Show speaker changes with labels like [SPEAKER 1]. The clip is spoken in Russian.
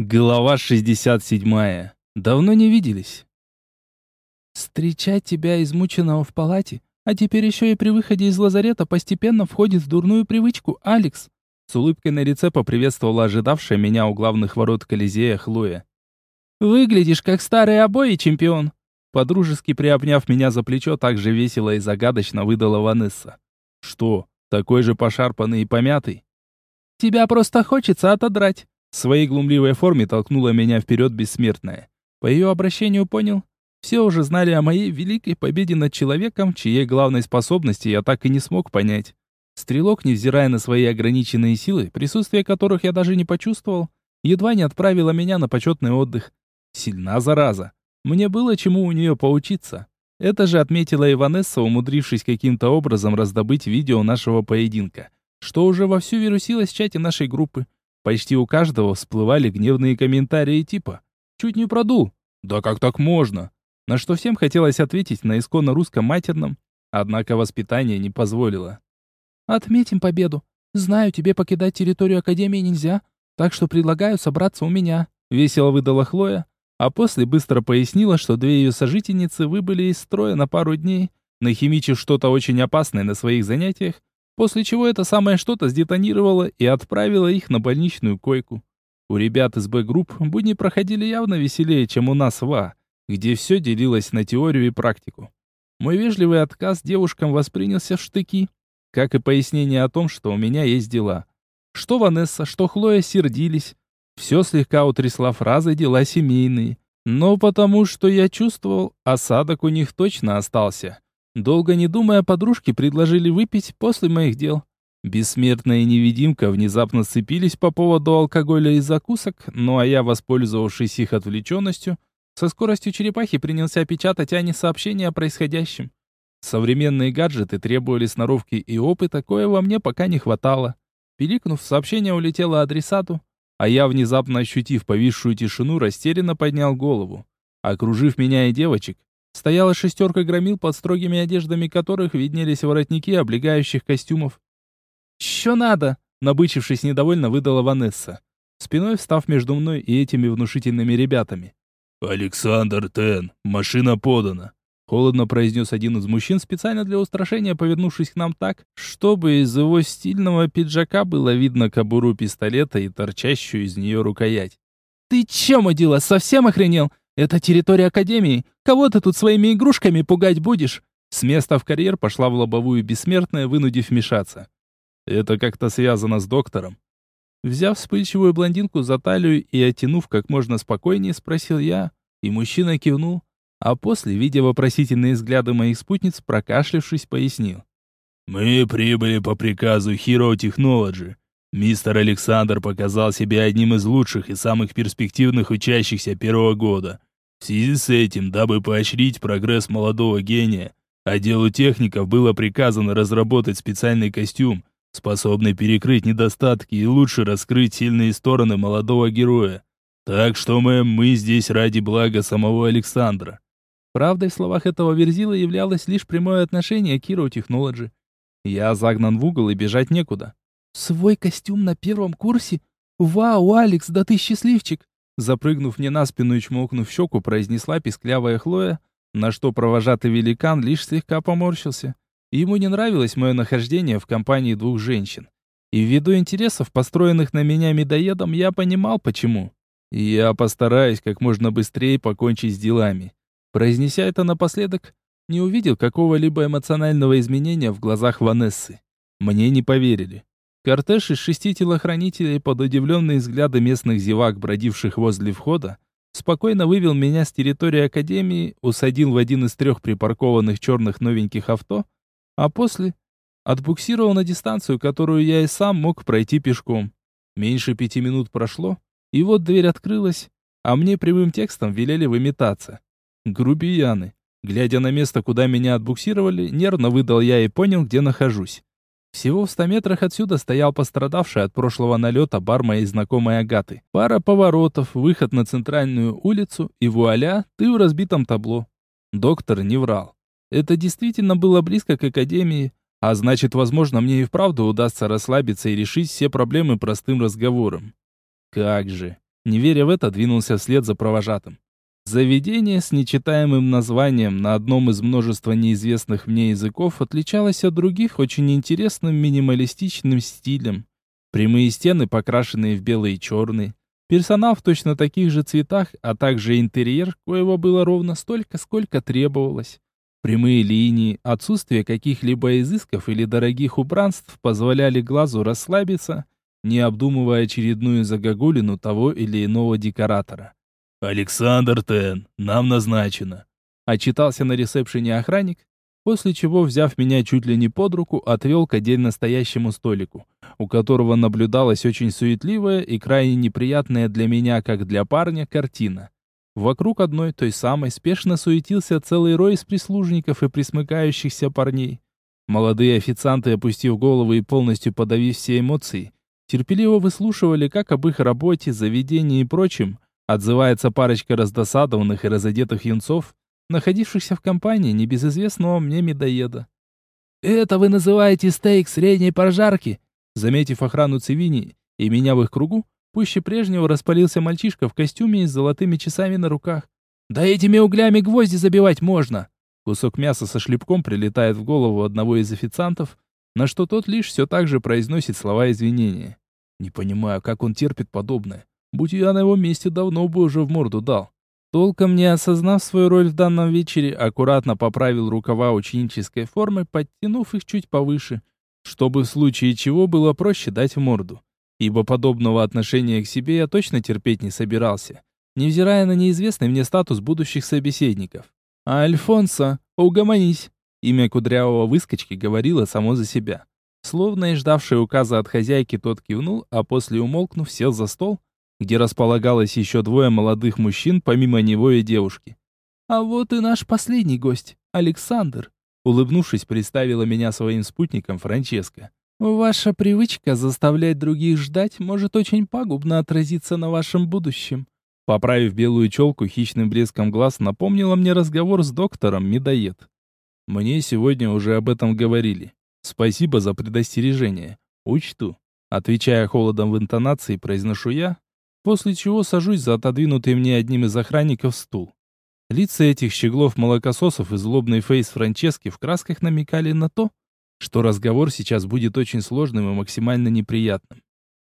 [SPEAKER 1] Глава 67. Давно не виделись. Встречать тебя измученного в палате, а теперь еще и при выходе из лазарета постепенно входит в дурную привычку, Алекс. С улыбкой на лице поприветствовала ожидавшая меня у главных ворот Колизея Хлоя. Выглядишь как старый обои, чемпион. Подружески приобняв меня за плечо, так же весело и загадочно выдала Ванесса. Что, такой же пошарпанный и помятый? Тебя просто хочется отодрать. В своей глумливой форме толкнула меня вперед бессмертная. По ее обращению понял, все уже знали о моей великой победе над человеком, чьей главной способности я так и не смог понять. Стрелок, невзирая на свои ограниченные силы, присутствие которых я даже не почувствовал, едва не отправила меня на почетный отдых. Сильна зараза. Мне было чему у нее поучиться. Это же отметила Иванесса, умудрившись каким-то образом раздобыть видео нашего поединка, что уже вовсю вирусилось в чате нашей группы. Почти у каждого всплывали гневные комментарии типа «Чуть не продул». «Да как так можно?» На что всем хотелось ответить на исконно русском матерном, однако воспитание не позволило. «Отметим победу. Знаю, тебе покидать территорию Академии нельзя, так что предлагаю собраться у меня», — весело выдала Хлоя, а после быстро пояснила, что две ее сожительницы выбыли из строя на пару дней, нахимичив что-то очень опасное на своих занятиях, После чего это самое что-то сдетонировало и отправило их на больничную койку. У ребят из Б-групп будни проходили явно веселее, чем у нас в А, где все делилось на теорию и практику. Мой вежливый отказ девушкам воспринялся в штыки, как и пояснение о том, что у меня есть дела. Что Ванесса, что Хлоя сердились. Все слегка утрясла фразой «дела семейные». Но потому что я чувствовал, осадок у них точно остался. Долго не думая, подружки предложили выпить после моих дел. Бессмертная невидимка внезапно сцепились по поводу алкоголя и закусок, ну а я, воспользовавшись их отвлеченностью, со скоростью черепахи принялся печатать Ане сообщения о происходящем. Современные гаджеты требовали сноровки и опыта, кое во мне пока не хватало. Пиликнув, сообщение улетело адресату, а я, внезапно ощутив повисшую тишину, растерянно поднял голову. Окружив меня и девочек, стояла шестерка громил, под строгими одеждами которых виднелись воротники облегающих костюмов. «Чё надо?» — набычившись недовольно, выдала Ванесса, спиной встав между мной и этими внушительными ребятами.
[SPEAKER 2] «Александр Тен, машина подана», — холодно произнес один из мужчин, специально для устрашения повернувшись к нам так, чтобы из его стильного пиджака было видно кобуру пистолета и торчащую из нее рукоять.
[SPEAKER 1] «Ты чё, мудила, совсем охренел? Это территория Академии. Кого ты тут своими игрушками пугать будешь?» С места в карьер пошла в лобовую бессмертная, вынудив вмешаться. «Это как-то связано с доктором». Взяв вспыльчивую блондинку за талию и оттянув как можно спокойнее, спросил я, и мужчина кивнул, а после, видя вопросительные взгляды моих спутниц, прокашлявшись, пояснил.
[SPEAKER 2] «Мы прибыли по приказу Hero Technology. Мистер Александр показал себя одним из лучших и самых перспективных учащихся первого года. В связи с этим, дабы поощрить прогресс молодого гения, отделу техников было приказано разработать специальный костюм, способный перекрыть недостатки и лучше раскрыть сильные стороны молодого героя. Так что, мэм, мы здесь ради блага самого Александра.
[SPEAKER 1] Правдой в словах этого верзила являлось лишь прямое отношение к Hero Technology. Я загнан в угол и бежать некуда. «Свой костюм на первом курсе? Вау, Алекс, да ты счастливчик!» Запрыгнув мне на спину и чмокнув щеку, произнесла писклявая Хлоя, на что провожатый великан лишь слегка поморщился. Ему не нравилось мое нахождение в компании двух женщин. И ввиду интересов, построенных на меня медоедом, я понимал, почему. я постараюсь как можно быстрее покончить с делами. Произнеся это напоследок, не увидел какого-либо эмоционального изменения в глазах Ванессы. Мне не поверили. Кортеж из шести телохранителей под удивленные взгляды местных зевак, бродивших возле входа, спокойно вывел меня с территории Академии, усадил в один из трех припаркованных черных новеньких авто, а после отбуксировал на дистанцию, которую я и сам мог пройти пешком. Меньше пяти минут прошло, и вот дверь открылась, а мне прямым текстом велели выметаться. Грубияны. Глядя на место, куда меня отбуксировали, нервно выдал я и понял, где нахожусь. Всего в ста метрах отсюда стоял пострадавший от прошлого налета бар моей знакомой Агаты. Пара поворотов, выход на центральную улицу, и вуаля, ты в разбитом табло. Доктор не врал. Это действительно было близко к академии, а значит, возможно, мне и вправду удастся расслабиться и решить все проблемы простым разговором. Как же. Не веря в это, двинулся вслед за провожатым. Заведение с нечитаемым названием на одном из множества неизвестных мне языков отличалось от других очень интересным минималистичным стилем. Прямые стены, покрашенные в белый и черный. Персонал в точно таких же цветах, а также интерьер, коего было ровно столько, сколько требовалось. Прямые линии, отсутствие каких-либо изысков или дорогих убранств позволяли глазу расслабиться, не обдумывая очередную загогулину того или иного декоратора.
[SPEAKER 2] «Александр Тен, нам назначено», —
[SPEAKER 1] отчитался на ресепшене охранник, после чего, взяв меня чуть ли не под руку, отвел к отдельно стоящему столику, у которого наблюдалась очень суетливая и крайне неприятная для меня, как для парня, картина. Вокруг одной той самой спешно суетился целый рой из прислужников и присмыкающихся парней. Молодые официанты, опустив головы и полностью подавив все эмоции, терпеливо выслушивали как об их работе, заведении и прочем, Отзывается парочка раздосадованных и разодетых юнцов, находившихся в компании небезызвестного мне медоеда. «Это вы называете стейк средней прожарки?» Заметив охрану Цивини и меня в их кругу, пуще прежнего распалился мальчишка в костюме и с золотыми часами на руках. «Да этими углями гвозди забивать можно!» Кусок мяса со шлепком прилетает в голову одного из официантов, на что тот лишь все так же произносит слова извинения. Не понимаю, как он терпит подобное. Будь я на его месте, давно бы уже в морду дал. Толком не осознав свою роль в данном вечере, аккуратно поправил рукава ученической формы, подтянув их чуть повыше, чтобы в случае чего было проще дать в морду. Ибо подобного отношения к себе я точно терпеть не собирался, невзирая на неизвестный мне статус будущих собеседников. А Альфонсо, угомонись. Имя кудрявого выскочки говорило само за себя. Словно и ждавший указа от хозяйки, тот кивнул, а после умолкнув, сел за стол, где располагалось еще двое молодых мужчин, помимо него и девушки. «А вот и наш последний гость, Александр», улыбнувшись, представила меня своим спутником Франческо. «Ваша привычка заставлять других ждать может очень пагубно отразиться на вашем будущем». Поправив белую челку хищным блеском глаз, напомнила мне разговор с доктором Медоед. «Мне сегодня уже об этом говорили. Спасибо за предостережение. Учту». Отвечая холодом в интонации, произношу я, после чего сажусь за отодвинутый мне одним из охранников стул. Лица этих щеглов-молокососов и злобный фейс Франчески в красках намекали на то, что разговор сейчас будет очень сложным и максимально неприятным.